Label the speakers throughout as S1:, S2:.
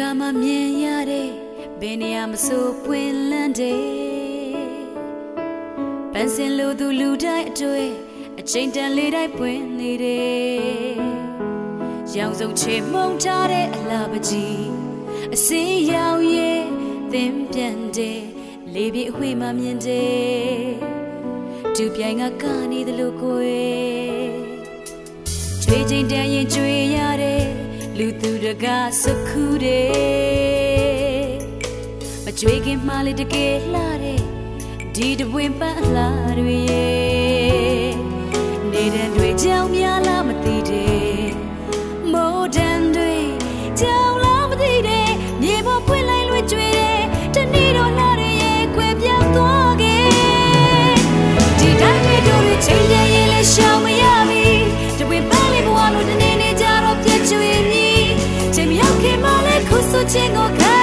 S1: ကမှမြင်ရတဲ့ဘယ်နေရာမဆိုပွင့်လန်းတဲ့ပန်းစင်လိုသူလူတိုင်းအတွေ့အချိန်တန်လေးတိုင်းပွင့်နေတယ်ရောင်စုံချေမှုန်ထားတဲ့အလားပကြီးအစင်းရောင်ရဲ့သင်ပြန်တဲ့လေးပြည့်အဝေးမှမြင်တယ်သူပြိုင်ကကနေသလိုကိုယ်ချွေချိန်တန်ရင်ကြွေရတဲ့ လူသူတကားစခုတဲ့မကြွေခင်မှလည်းတကယ်လှတဲ့ဒီတပွင့်ပန်းလှတွေရဲ့နေတဲ့ လည်း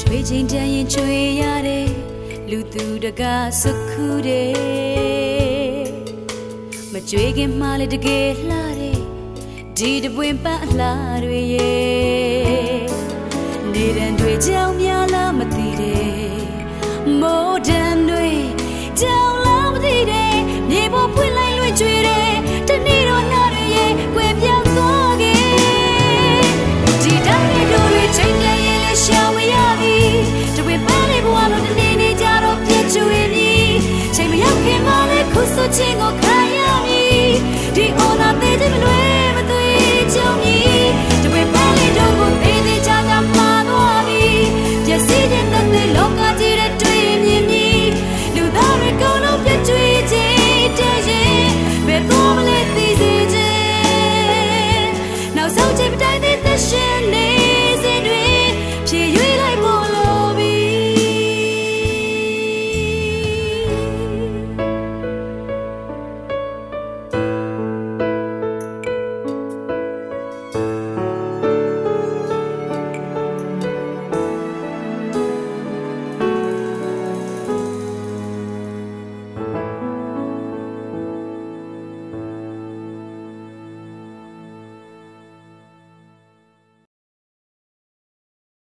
S1: ချွေချင်းတန်ရင်ချွေရတယ်လူသူတကစခုတယ်မကြွေခင်မှလည်းတကယ်လှတယ်ဒီတပွင့်ပတ်အလှတွေရဲ့နေတန်တွေကြောင်များလားမသိတယ်မိုးတန်တွေကြောင်